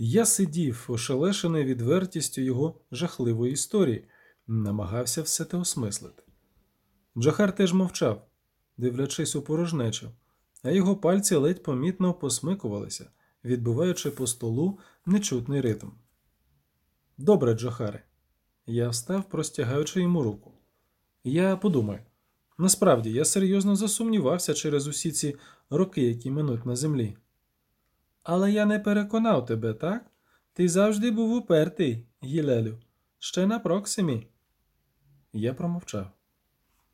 Я сидів, ошелешений відвертістю його жахливої історії, намагався все те осмислити. Джохар теж мовчав, дивлячись у порожнечу, а його пальці ледь помітно посмикувалися, відбиваючи по столу нечутний ритм. Добре, Джохаре. Я встав, простягаючи йому руку. Я подумаю. Насправді, я серйозно засумнівався через усі ці роки, які минуть на землі. Але я не переконав тебе, так? Ти завжди був упертий, Гілелю, ще на Проксимі. Я промовчав.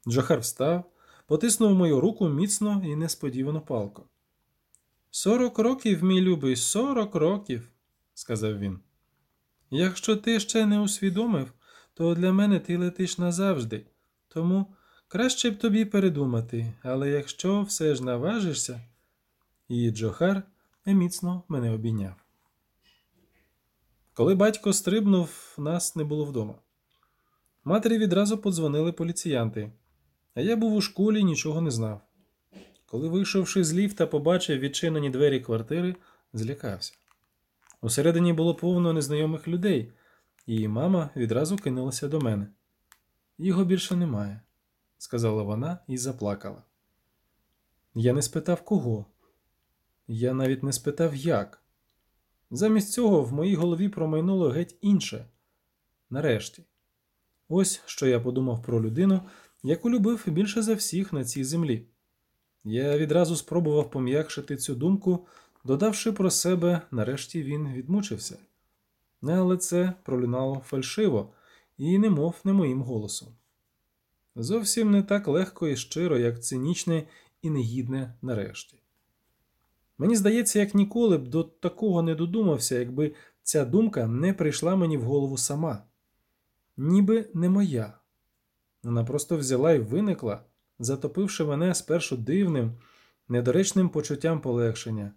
Джохар встав, потиснув мою руку міцно і несподівано палко. Сорок років, мій любий, сорок років, сказав він. Якщо ти ще не усвідомив, то для мене ти летиш назавжди, тому краще б тобі передумати, але якщо все ж наважишся, і Джохар міцно мене обійняв. Коли батько стрибнув, нас не було вдома. Матері відразу подзвонили поліціянти, а я був у школі і нічого не знав. Коли, вийшовши з ліфта, побачив відчинені двері квартири, злякався. Усередині було повно незнайомих людей, і мама відразу кинулася до мене. Його більше немає, сказала вона і заплакала. Я не спитав кого. Я навіть не спитав як. Замість цього в моїй голові промайнуло геть інше. Нарешті, ось що я подумав про людину, яку любив більше за всіх на цій землі. Я відразу спробував пом'якшити цю думку, додавши про себе, нарешті він відмучився. Але це пролунало фальшиво і немов не моїм голосом. Зовсім не так легко і щиро, як цинічне і негідне нарешті. Мені здається, як ніколи б до такого не додумався, якби ця думка не прийшла мені в голову сама. Ніби не моя. Вона просто взяла і виникла, затопивши мене спершу дивним, недоречним почуттям полегшення,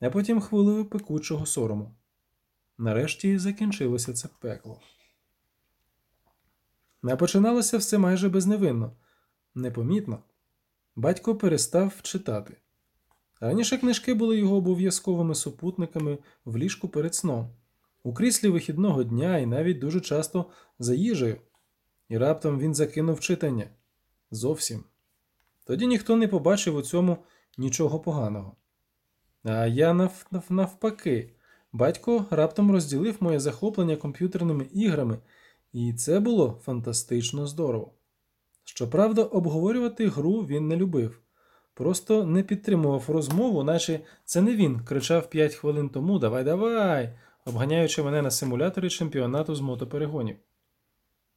а потім хвилею пекучого сорому. Нарешті закінчилося це пекло. А починалося все майже безневинно, непомітно. Батько перестав читати. Раніше книжки були його обов'язковими супутниками в ліжку перед сном, у кріслі вихідного дня і навіть дуже часто за їжею. І раптом він закинув читання. Зовсім. Тоді ніхто не побачив у цьому нічого поганого. А я нав... навпаки, батько раптом розділив моє захоплення комп'ютерними іграми, і це було фантастично здорово. Щоправда, обговорювати гру він не любив. Просто не підтримував розмову, наче це не він кричав п'ять хвилин тому Давай, давай, обганяючи мене на симуляторі чемпіонату з мотоперегонів.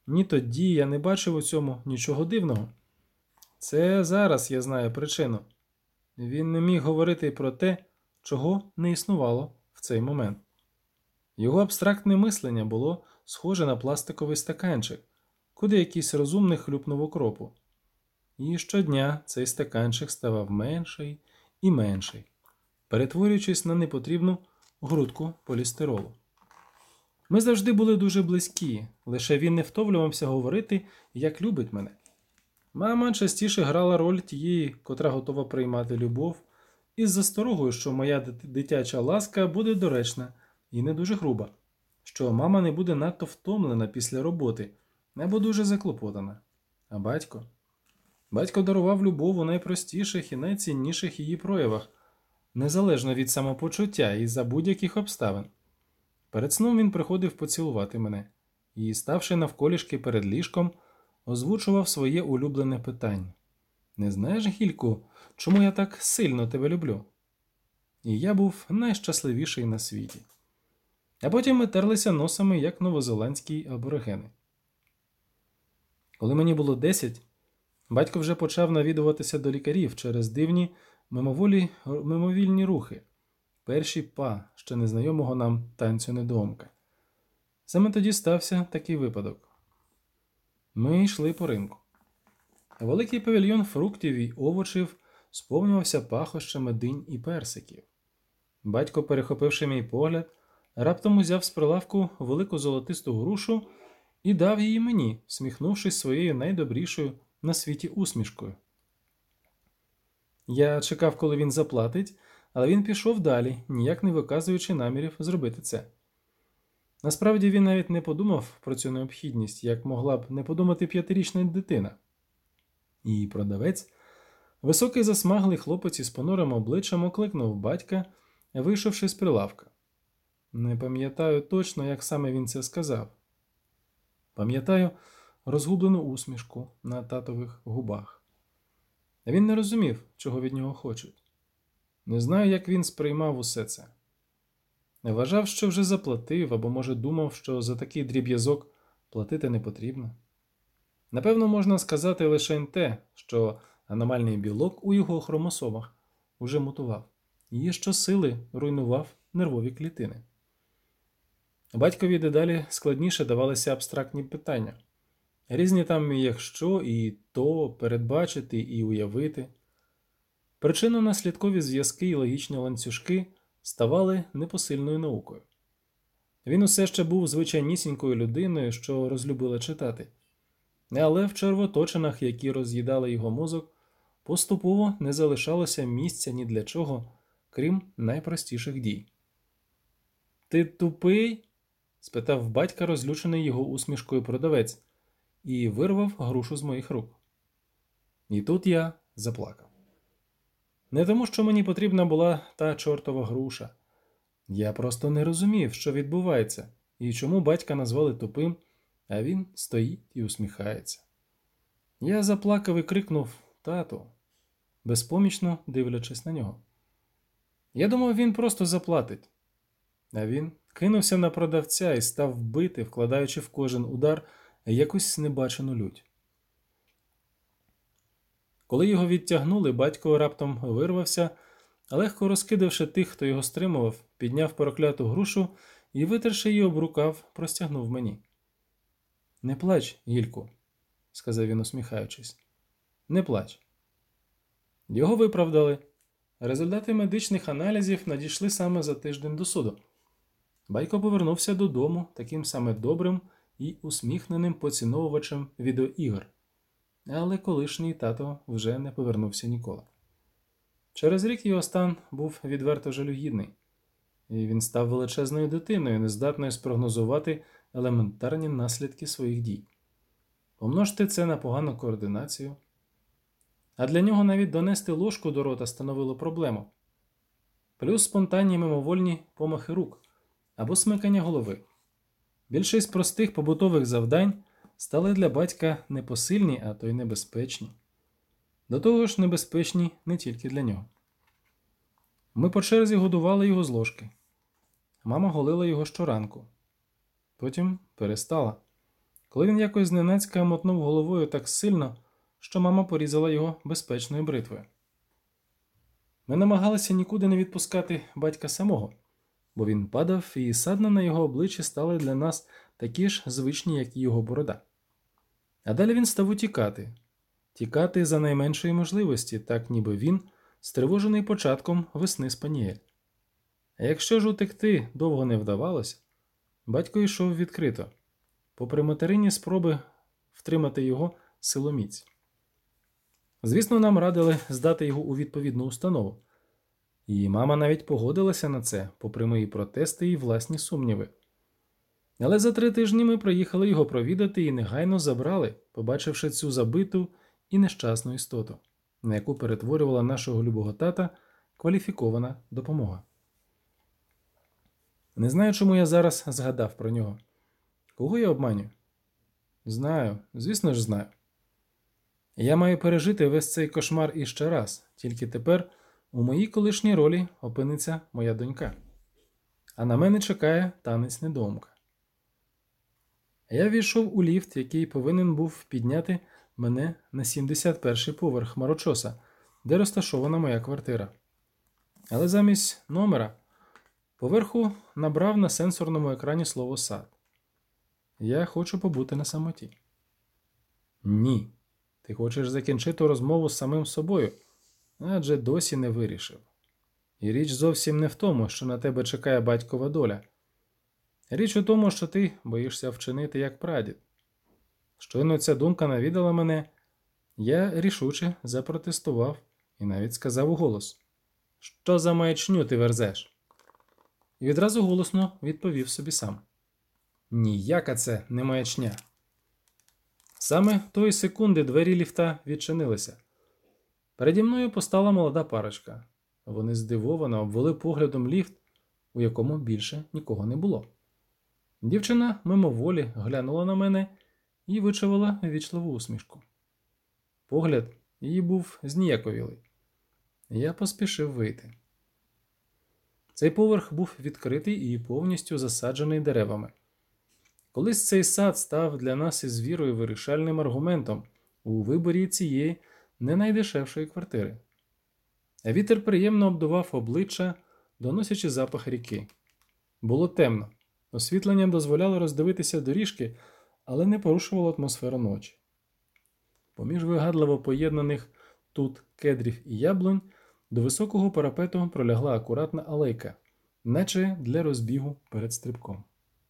Ні тоді я не бачив у цьому нічого дивного. Це зараз я знаю причину. Він не міг говорити про те, чого не існувало в цей момент. Його абстрактне мислення було схоже на пластиковий стаканчик, куди якийсь розумний хлюпнув окропу. І щодня цей стаканчик ставав менший і менший, перетворюючись на непотрібну грудку полістиролу. Ми завжди були дуже близькі, лише він не втовлювався говорити, як любить мене. Мама частіше грала роль тієї, котра готова приймати любов, із засторогою, що моя дитяча ласка буде доречна і не дуже груба, що мама не буде надто втомлена після роботи або дуже заклопотана. А батько. Батько дарував любов у найпростіших і найцінніших її проявах, незалежно від самопочуття і за будь-яких обставин. Перед сном він приходив поцілувати мене і, ставши навколішки перед ліжком, озвучував своє улюблене питання. Не знаєш, Гільку, чому я так сильно тебе люблю? І я був найщасливіший на світі. А потім ми терлися носами, як новозеландські аборигени. Коли мені було десять, батько вже почав навідуватися до лікарів через дивні мимоволі, мимовільні рухи, перші па ще незнайомого нам танцю недоумка. Саме тоді стався такий випадок. Ми йшли по ринку. Великий павільйон фруктів і овочів сповнювався пахощами динь і персиків. Батько, перехопивши мій погляд, раптом узяв з прилавку велику золотисту грушу і дав її мені, сміхнувшись своєю найдобрішою на світі усмішкою. Я чекав, коли він заплатить, але він пішов далі, ніяк не виказуючи намірів зробити це. Насправді він навіть не подумав про цю необхідність, як могла б не подумати п'ятирічна дитина. І продавець, високий засмаглий хлопець із понурим обличчям окликнув батька, вийшовши з прилавка. Не пам'ятаю точно, як саме він це сказав. Пам'ятаю розгублену усмішку на татових губах. Він не розумів, чого від нього хочуть. Не знаю, як він сприймав усе це. Не вважав, що вже заплатив, або, може, думав, що за такий дріб'язок платити не потрібно. Напевно, можна сказати лише те, що аномальний білок у його хромосомах уже мутував, і щосили руйнував нервові клітини. Батькові дедалі складніше давалися абстрактні питання. Різні там якщо і то передбачити і уявити. Причинно-наслідкові зв'язки і логічні ланцюжки ставали непосильною наукою. Він усе ще був звичайнісінькою людиною, що розлюбила читати, але в червоточинах, які роз'їдали його мозок, поступово не залишалося місця ні для чого, крім найпростіших дій. Ти тупий? спитав батька, розлючений його усмішкою продавець, і вирвав грушу з моїх рук. І тут я заплакав. Не тому, що мені потрібна була та чортова груша. Я просто не розумів, що відбувається, і чому батька назвали тупим, а він стоїть і усміхається. Я заплакав і крикнув тату, безпомічно дивлячись на нього. Я думав, він просто заплатить. А він кинувся на продавця і став бити, вкладаючи в кожен удар якусь небачену лють. Коли його відтягнули, батько раптом вирвався, легко розкидавши тих, хто його стримував, підняв прокляту грушу і, витерши її об рукав, простягнув мені. Не плач, Гільку, сказав він, усміхаючись. Не плач. Його виправдали. Результати медичних аналізів надійшли саме за тиждень до суду. Батько повернувся додому таким саме добрим і усміхненим поціновувачем відеоігр але колишній тато вже не повернувся ніколи. Через рік його стан був відверто жалюгідний, і він став величезною дитиною, нездатною спрогнозувати елементарні наслідки своїх дій. Помножте це на погану координацію. А для нього навіть донести ложку до рота становило проблему, плюс спонтанні мимовольні помахи рук або смикання голови. Більшість простих побутових завдань стали для батька непосильні, а то й небезпечні. До того ж, небезпечні не тільки для нього. Ми по черзі годували його з ложки. Мама голила його щоранку. Потім перестала. Коли він якось зненацька мотнув головою так сильно, що мама порізала його безпечною бритвою. Ми намагалися нікуди не відпускати батька самого, бо він падав, і садна на його обличчі стали для нас такі ж звичні, як і його борода. А далі він став утікати, тікати за найменшої можливості, так ніби він стривожений початком весни спанієль. А якщо ж утекти довго не вдавалося, батько йшов відкрито, попри материнні спроби втримати його силоміць. Звісно, нам радили здати його у відповідну установу, і мама навіть погодилася на це, попри мої протести і власні сумніви. Але за три тижні ми приїхали його провідати і негайно забрали, побачивши цю забиту і нещасну істоту, на яку перетворювала нашого любого тата кваліфікована допомога. Не знаю, чому я зараз згадав про нього. Кого я обманю? Знаю, звісно ж, знаю. Я маю пережити весь цей кошмар іще раз, тільки тепер у моїй колишній ролі опиниться моя донька. А на мене чекає танець недоумка. Я війшов у ліфт, який повинен був підняти мене на 71-й поверх хмарочоса, де розташована моя квартира. Але замість номера поверху набрав на сенсорному екрані слово сад. Я хочу побути на самоті. Ні. Ти хочеш закінчити розмову з самим собою, адже досі не вирішив. І річ зовсім не в тому, що на тебе чекає батькова доля. Річ у тому, що ти боїшся вчинити як прадід. Щойно ця думка навідала мене, я рішуче запротестував і навіть сказав у голос: Що за маячню ти верзеш? І відразу голосно відповів собі сам. Ніяка це не маячня. Саме тої секунди двері ліфта відчинилися. Переді мною постала молода парочка. Вони здивовано обвели поглядом ліфт, у якому більше нікого не було. Дівчина мимоволі глянула на мене і вичавила вічливу усмішку. Погляд її був зніяковілий. Я поспішив вийти. Цей поверх був відкритий і повністю засаджений деревами. Колись цей сад став для нас із вірою вирішальним аргументом у виборі цієї не найдешевшої квартири. Вітер приємно обдував обличчя, доносячи запах ріки. Було темно. Освітлення дозволяло роздивитися доріжки, але не порушувало атмосферу ночі. Поміж вигадливо поєднаних тут кедрів і яблунь до високого парапету пролягла акуратна алейка, наче для розбігу перед стрибком.